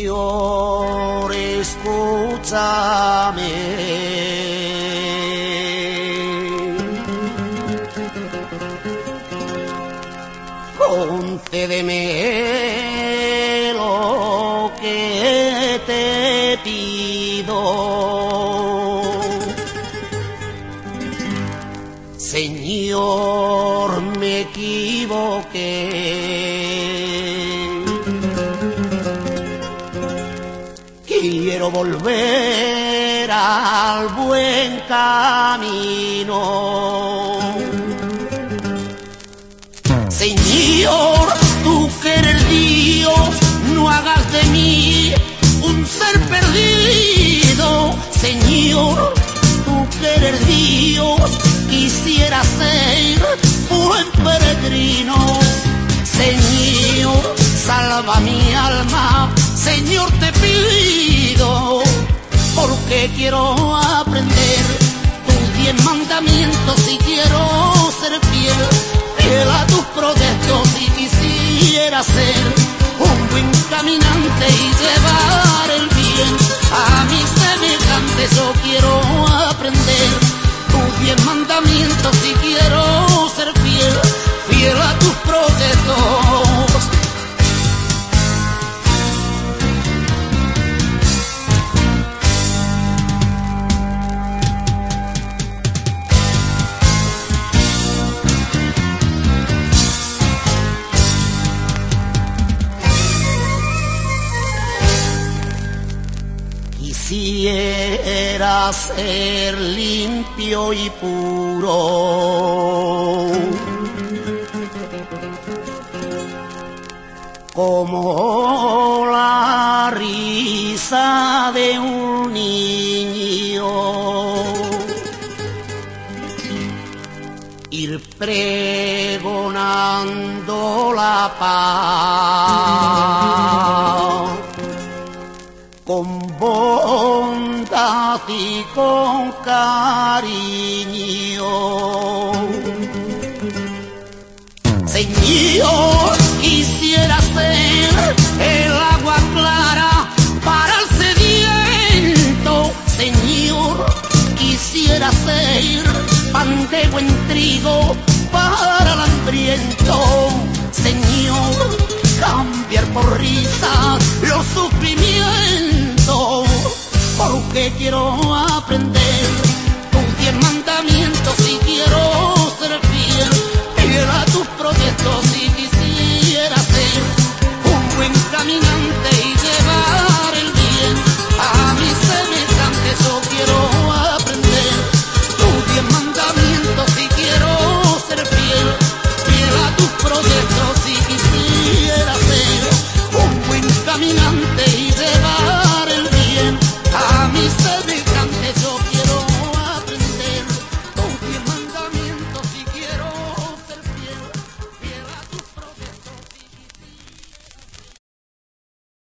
Señor, escúchame. Concédeme lo que te pido. Señor, me equivoqué. Quiero volver al buen camino. Señor, tú que eres Dios, no hagas de mí un ser perdido. Señor, tú que eres Dios, quisiera ser buen peregrino. Señor, salva mi alma, quiero aprender. Tus diez mandamientos y quiero ser fiel, fiel a tus proyectos y quisiera ser un buen caminante y llevar el bien. A mis semejantes. Yo quiero aprender. Tus diez mandamientos y quiero Quisiera ser limpio y puro. Como la risa de un niño. Ir pregonando la paz y con cariño. Señor, quisiera ser el agua clara para el sediento. Señor, quisiera ser pan de buen trigo para el hambriento. Señor, cambiar por risa los sufrimientos, que quiero aprender.